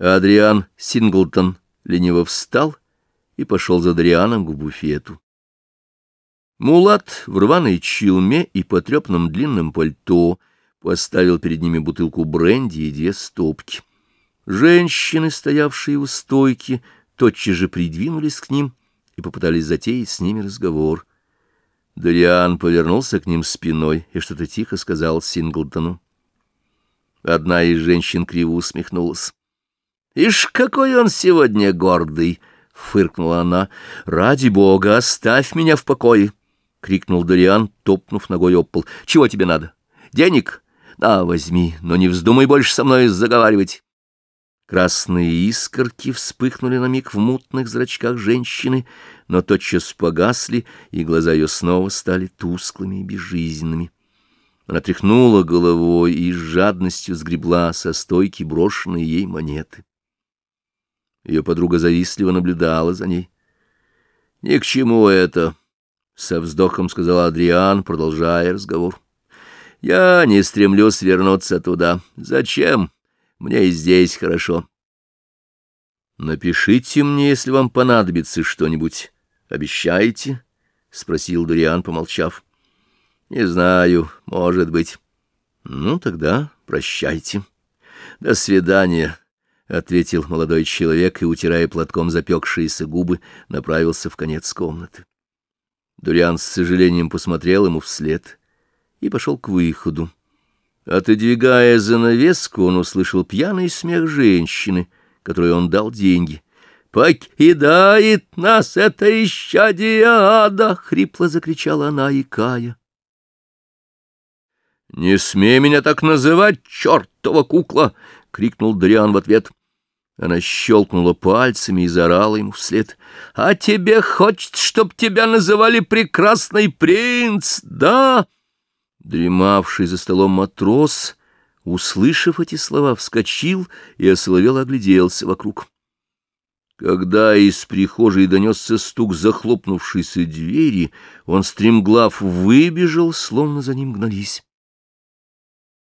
Адриан Синглтон лениво встал и пошел за Адрианом к буфету. Мулат в рваной челме и потрепанном длинном пальто поставил перед ними бутылку бренди и две стопки. Женщины, стоявшие у стойки, тотчас же придвинулись к ним и попытались затеять с ними разговор. Дориан повернулся к ним спиной и что-то тихо сказал Синглтону. Одна из женщин криво усмехнулась. «Ишь, какой он сегодня гордый!» — фыркнула она. «Ради бога, оставь меня в покое!» — крикнул Дориан, топнув ногой об пол. — Чего тебе надо? Денег? На, возьми, но не вздумай больше со мной заговаривать. Красные искорки вспыхнули на миг в мутных зрачках женщины, но тотчас погасли, и глаза ее снова стали тусклыми и безжизненными. Она тряхнула головой и с жадностью сгребла со стойки брошенные ей монеты. Ее подруга завистливо наблюдала за ней. — Ни к чему это, со вздохом сказал Адриан, продолжая разговор. Я не стремлюсь вернуться туда. Зачем? Мне и здесь хорошо. Напишите мне, если вам понадобится что-нибудь. Обещаете? спросил Дуриан, помолчав. Не знаю, может быть. Ну, тогда прощайте. До свидания, ответил молодой человек и, утирая платком запекшиеся губы, направился в конец комнаты. Дуриан с сожалением посмотрел ему вслед и пошел к выходу. Отодвигая занавеску, он услышал пьяный смех женщины, которой он дал деньги. «Покидает нас это исчадие ада!» — хрипло закричала она, икая. «Не смей меня так называть, чертова кукла!» — крикнул Дориан в ответ. Она щелкнула пальцами и заорала ему вслед. — А тебе хочется, чтоб тебя называли прекрасный принц, да? Дремавший за столом матрос, услышав эти слова, вскочил и осоловел огляделся вокруг. Когда из прихожей донесся стук захлопнувшейся двери, он стремглав выбежал, словно за ним гнались.